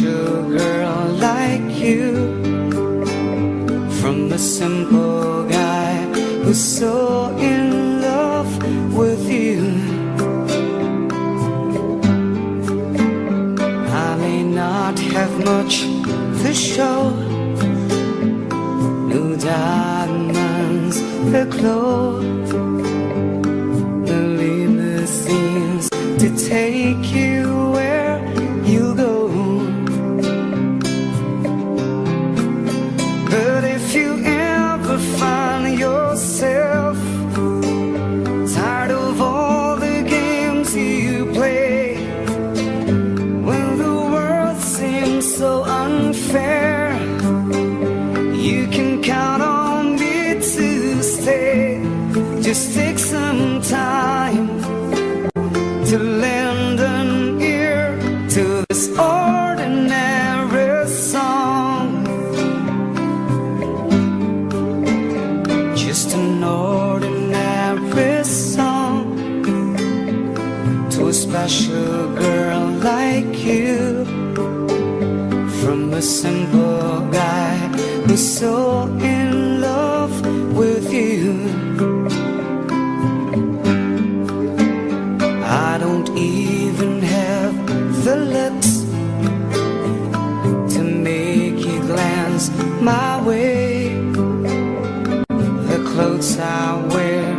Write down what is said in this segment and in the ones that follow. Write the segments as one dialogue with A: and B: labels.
A: girl like you. From a simple guy who's so in love with you. I may not have much to show. No diamonds that glow the limousines to take you Just take some time to lend an ear to this ordinary song. Just an ordinary song to a special girl like you. From a simple guy who's so my way. The clothes I wear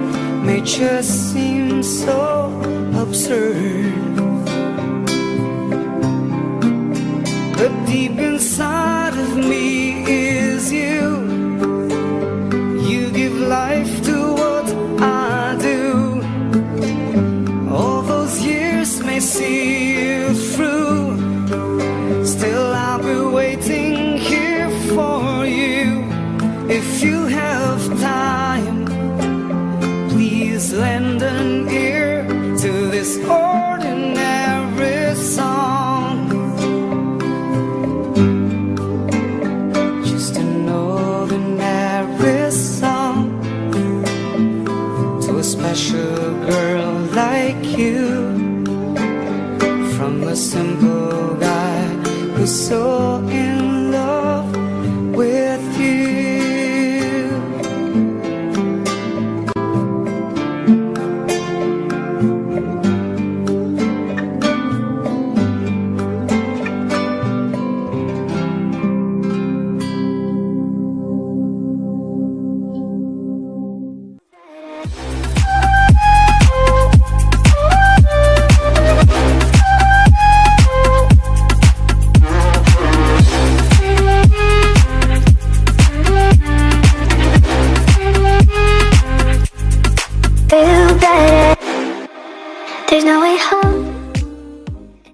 A: may just seem so absurd. But deep inside of me is you. You give life to what I do. All those years may see you through. Still, I'll be please lend an ear to this ordinary song. Just an ordinary song to a special girl like you. From a simple guy who's so There's no way home.